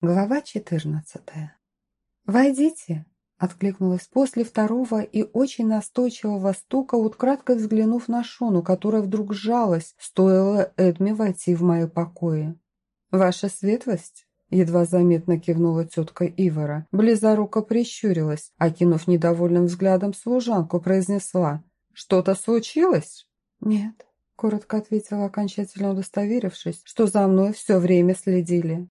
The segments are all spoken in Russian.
Глава 14. «Войдите!» – откликнулась после второго и очень настойчивого стука, украдкой взглянув на Шону, которая вдруг сжалась, стоило Эдми войти в мои покои. «Ваша светлость?» – едва заметно кивнула тетка Ивара. Близоруко прищурилась, окинув недовольным взглядом служанку, произнесла. «Что-то случилось?» «Нет», – коротко ответила, окончательно удостоверившись, что за мной все время следили.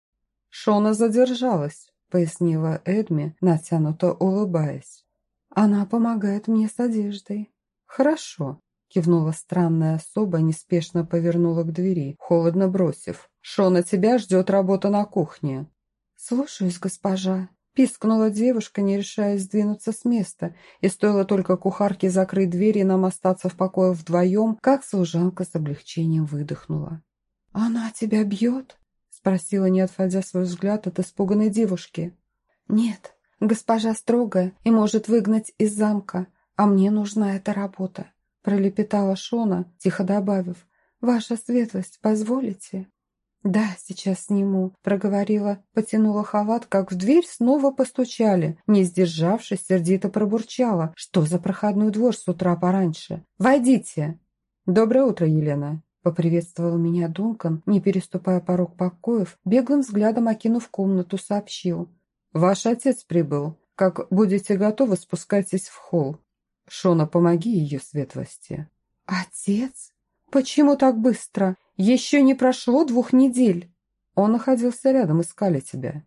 «Шона задержалась», — пояснила Эдми, натянуто улыбаясь. «Она помогает мне с одеждой». «Хорошо», — кивнула странная особа, неспешно повернула к двери, холодно бросив. «Шона, тебя ждет работа на кухне». «Слушаюсь, госпожа», — пискнула девушка, не решаясь сдвинуться с места, и стоило только кухарке закрыть дверь и нам остаться в покое вдвоем, как служанка с облегчением выдохнула. «Она тебя бьет?» Спросила, не отводя свой взгляд от испуганной девушки. «Нет, госпожа строгая и может выгнать из замка, а мне нужна эта работа», пролепетала Шона, тихо добавив. «Ваша светлость, позволите?» «Да, сейчас сниму», — проговорила, потянула халат, как в дверь снова постучали. Не сдержавшись, сердито пробурчала. «Что за проходной двор с утра пораньше? Войдите!» «Доброе утро, Елена!» Поприветствовал меня Дункан, не переступая порог покоев, беглым взглядом окинув комнату, сообщил. «Ваш отец прибыл. Как будете готовы, спускайтесь в холл. Шона, помоги ее светлости». «Отец? Почему так быстро? Еще не прошло двух недель». Он находился рядом, искали тебя.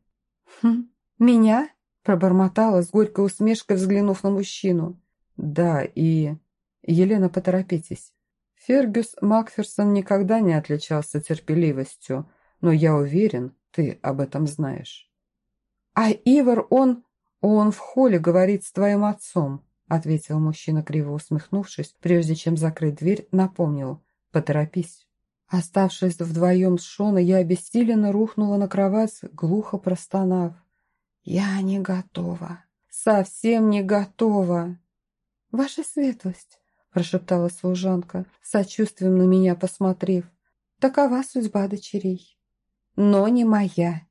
«Хм, меня?» – пробормотала с горькой усмешкой, взглянув на мужчину. «Да, и...» «Елена, поторопитесь. Фергюс Макферсон никогда не отличался терпеливостью, но я уверен, ты об этом знаешь. «А Ивар, он... он в холле говорит с твоим отцом», ответил мужчина, криво усмехнувшись, прежде чем закрыть дверь, напомнил «поторопись». Оставшись вдвоем с Шоной, я обессиленно рухнула на кровать, глухо простонав. «Я не готова. Совсем не готова». «Ваша светлость, – прошептала служанка, сочувствием на меня посмотрев. «Такова судьба дочерей». «Но не моя».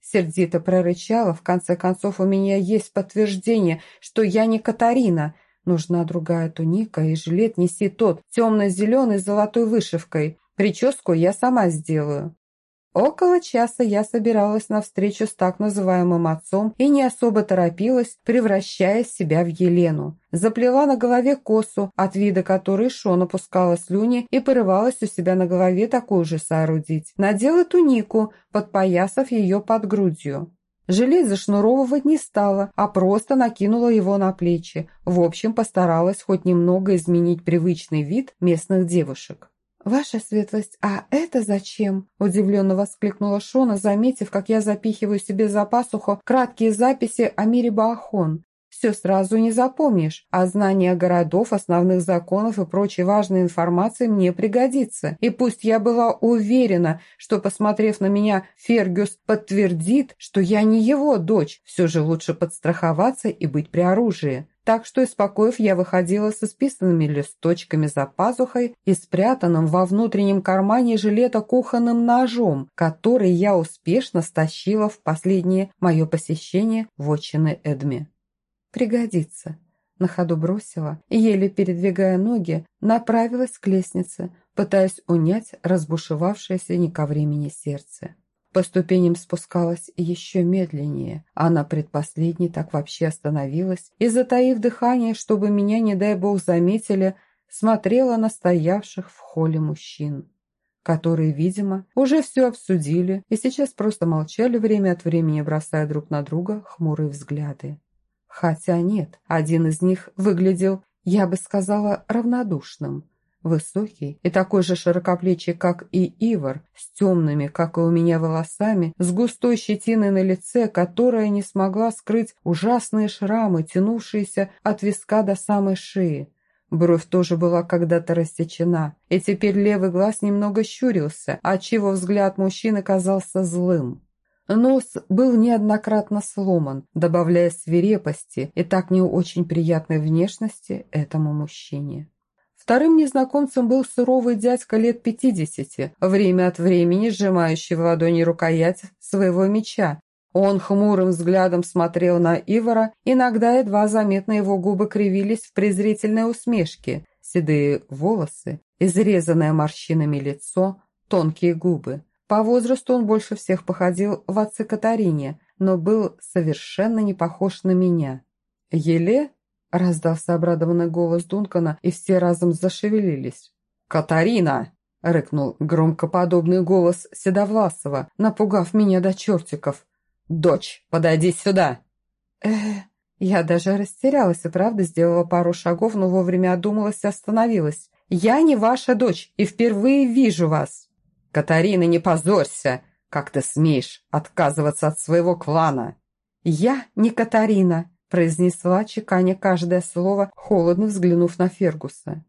Сердито прорычала, в конце концов у меня есть подтверждение, что я не Катарина. Нужна другая туника, и жилет неси тот, темно-зеленый с золотой вышивкой. Прическу я сама сделаю. Около часа я собиралась на встречу с так называемым отцом и не особо торопилась, превращая себя в Елену. Заплела на голове косу, от вида которой Шон опускала слюни и порывалась у себя на голове такую же соорудить. Надела тунику, подпоясав ее под грудью. Жилет зашнуровывать не стала, а просто накинула его на плечи. В общем, постаралась хоть немного изменить привычный вид местных девушек. «Ваша светлость, а это зачем?» – удивленно воскликнула Шона, заметив, как я запихиваю себе за пасуху краткие записи о мире Баахон. «Все сразу не запомнишь, а знание городов, основных законов и прочей важной информации мне пригодится. И пусть я была уверена, что, посмотрев на меня, Фергюс подтвердит, что я не его дочь, все же лучше подстраховаться и быть при оружии». Так что, испокоив, я выходила со списанными листочками за пазухой и спрятанным во внутреннем кармане жилета кухонным ножом, который я успешно стащила в последнее мое посещение в отчины Эдми. «Пригодится», – на ходу бросила еле передвигая ноги, направилась к лестнице, пытаясь унять разбушевавшееся не ко времени сердце. По ступеням спускалась еще медленнее, а на предпоследней так вообще остановилась и, затаив дыхание, чтобы меня, не дай бог, заметили, смотрела на стоявших в холле мужчин, которые, видимо, уже все обсудили и сейчас просто молчали время от времени, бросая друг на друга хмурые взгляды. Хотя нет, один из них выглядел, я бы сказала, равнодушным – Высокий и такой же широкоплечий, как и Ивар, с темными, как и у меня, волосами, с густой щетиной на лице, которая не смогла скрыть ужасные шрамы, тянувшиеся от виска до самой шеи. Бровь тоже была когда-то рассечена, и теперь левый глаз немного щурился, отчего взгляд мужчины казался злым. Нос был неоднократно сломан, добавляя свирепости и так не очень приятной внешности этому мужчине. Вторым незнакомцем был суровый дядька лет пятидесяти, время от времени сжимающий в ладони рукоять своего меча. Он хмурым взглядом смотрел на Ивара, иногда едва заметно его губы кривились в презрительной усмешке, седые волосы, изрезанное морщинами лицо, тонкие губы. По возрасту он больше всех походил в отце Катарине, но был совершенно не похож на меня. «Еле?» – раздался обрадованный голос Дункана, и все разом зашевелились. «Катарина!» – рыкнул громкоподобный голос Седовласова, напугав меня до чертиков. «Дочь, подойди сюда!» э Я даже растерялась и правда сделала пару шагов, но вовремя одумалась и остановилась. «Я не ваша дочь и впервые вижу вас!» «Катарина, не позорься! Как ты смеешь отказываться от своего клана?» «Я не Катарина», – произнесла, чеканя каждое слово, холодно взглянув на Фергуса.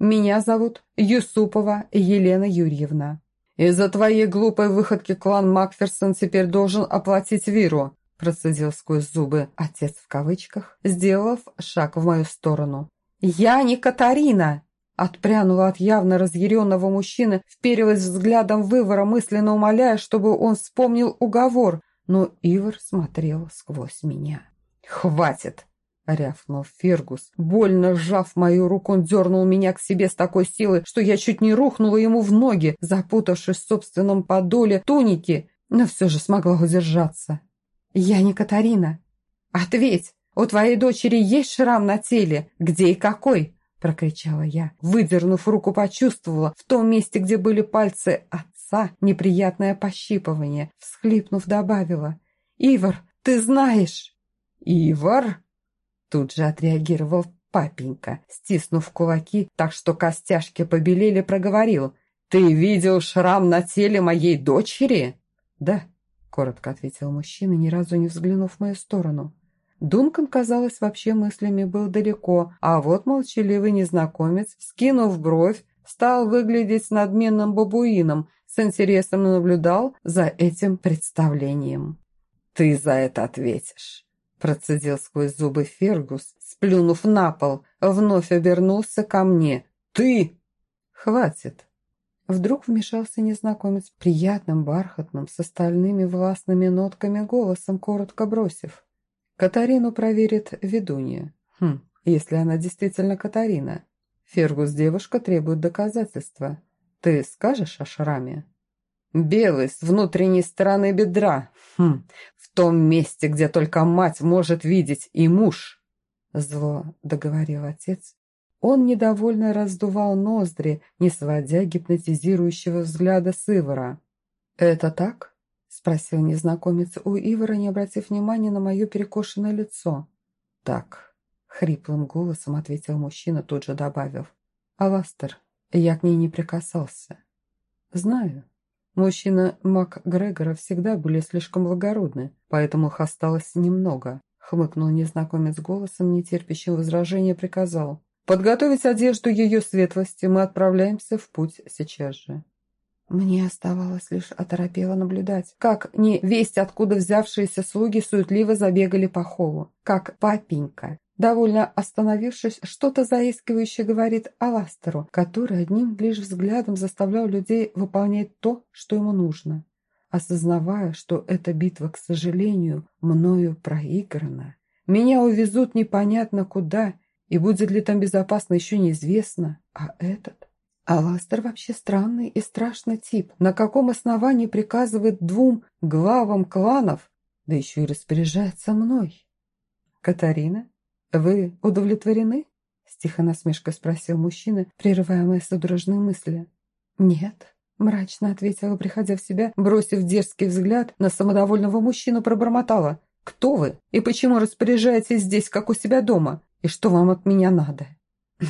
«Меня зовут Юсупова Елена Юрьевна». «Из-за твоей глупой выходки клан Макферсон теперь должен оплатить Виру», процедил сквозь зубы «отец» в кавычках, сделав шаг в мою сторону. «Я не Катарина!» Отпрянула от явно разъяренного мужчины, вперилась взглядом вывора, мысленно умоляя, чтобы он вспомнил уговор, но Ивар смотрел сквозь меня. «Хватит!» — рявкнул Фергус. Больно сжав мою руку, он дернул меня к себе с такой силой, что я чуть не рухнула ему в ноги, запутавшись в собственном подоле туники, но все же смогла удержаться. «Я не Катарина. Ответь, у твоей дочери есть шрам на теле? Где и какой?» прокричала я. Выдернув руку, почувствовала в том месте, где были пальцы отца, неприятное пощипывание. Всхлипнув, добавила. «Ивар, ты знаешь!» «Ивар?» Тут же отреагировал папенька, стиснув кулаки, так что костяшки побелели, проговорил. «Ты видел шрам на теле моей дочери?» «Да», — коротко ответил мужчина, ни разу не взглянув в мою сторону. Дункан, казалось, вообще мыслями был далеко, а вот молчаливый незнакомец, скинув бровь, стал выглядеть надменным бабуином, с интересом наблюдал за этим представлением. «Ты за это ответишь», – процедил сквозь зубы Фергус, сплюнув на пол, вновь обернулся ко мне. «Ты!» «Хватит!» Вдруг вмешался незнакомец приятным, бархатным, с остальными властными нотками голосом, коротко бросив. Катарину проверит ведунья. Хм, если она действительно Катарина. Фергус девушка требует доказательства. Ты скажешь о шраме? Белый, с внутренней стороны бедра. Хм, в том месте, где только мать может видеть и муж. Зло договорил отец. Он недовольно раздувал ноздри, не сводя гипнотизирующего взгляда с Ивара. «Это так?» спросил незнакомец у Ивара, не обратив внимания на мое перекошенное лицо. «Так», — хриплым голосом ответил мужчина, тут же добавив. «Аластер, я к ней не прикасался». «Знаю. Мужчины Мак Грегора всегда были слишком благородны, поэтому их осталось немного», — хмыкнул незнакомец голосом, нетерпящим возражения, приказал. «Подготовить одежду ее светлости, мы отправляемся в путь сейчас же». Мне оставалось лишь оторопело наблюдать, как не весть откуда взявшиеся слуги суетливо забегали по холлу, как папенька, довольно остановившись, что-то заискивающе говорит Аластеру, который одним лишь взглядом заставлял людей выполнять то, что ему нужно. Осознавая, что эта битва, к сожалению, мною проиграна, меня увезут непонятно куда, и будет ли там безопасно, еще неизвестно, а этот... Аластер вообще странный и страшный тип. На каком основании приказывает двум главам кланов, да еще и распоряжается мной? Катарина, вы удовлетворены? С тихо насмешкой спросил мужчина, прерывая мои судорожные мысли. Нет, мрачно ответила, приходя в себя, бросив дерзкий взгляд на самодовольного мужчину, пробормотала. «Кто вы? И почему распоряжаетесь здесь, как у себя дома? И что вам от меня надо?»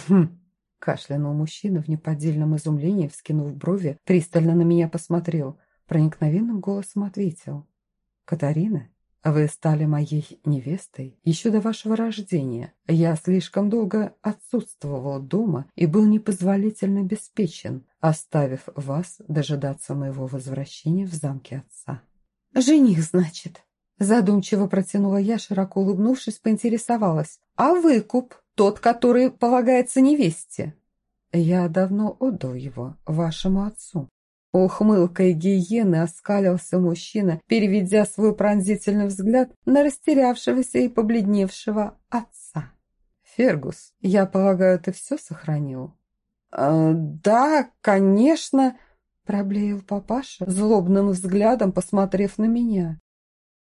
«Хм, Кашлянул мужчина в неподдельном изумлении, вскинув брови, пристально на меня посмотрел. Проникновенным голосом ответил. «Катарина, вы стали моей невестой еще до вашего рождения. Я слишком долго отсутствовал дома и был непозволительно обеспечен, оставив вас дожидаться моего возвращения в замке отца». «Жених, значит?» Задумчиво протянула я, широко улыбнувшись, поинтересовалась. «А выкуп?» тот, который полагается невесте. Я давно отдал его вашему отцу. Ухмылкой гиены оскалился мужчина, переведя свой пронзительный взгляд на растерявшегося и побледневшего отца. «Фергус, я полагаю, ты все сохранил?» «Э, «Да, конечно», – проблеял папаша, злобным взглядом посмотрев на меня.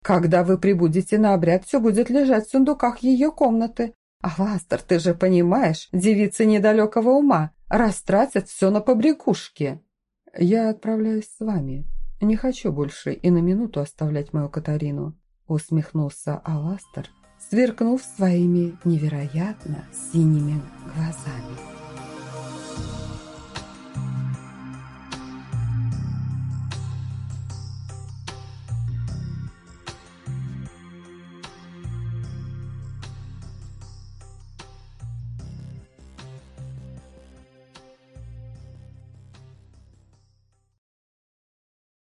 «Когда вы прибудете на обряд, все будет лежать в сундуках ее комнаты. А Ластер, ты же понимаешь, девицы недалекого ума, растратят все на побрякушки». «Я отправляюсь с вами. Не хочу больше и на минуту оставлять мою Катарину», усмехнулся Аластер, сверкнув своими невероятно синими глазами.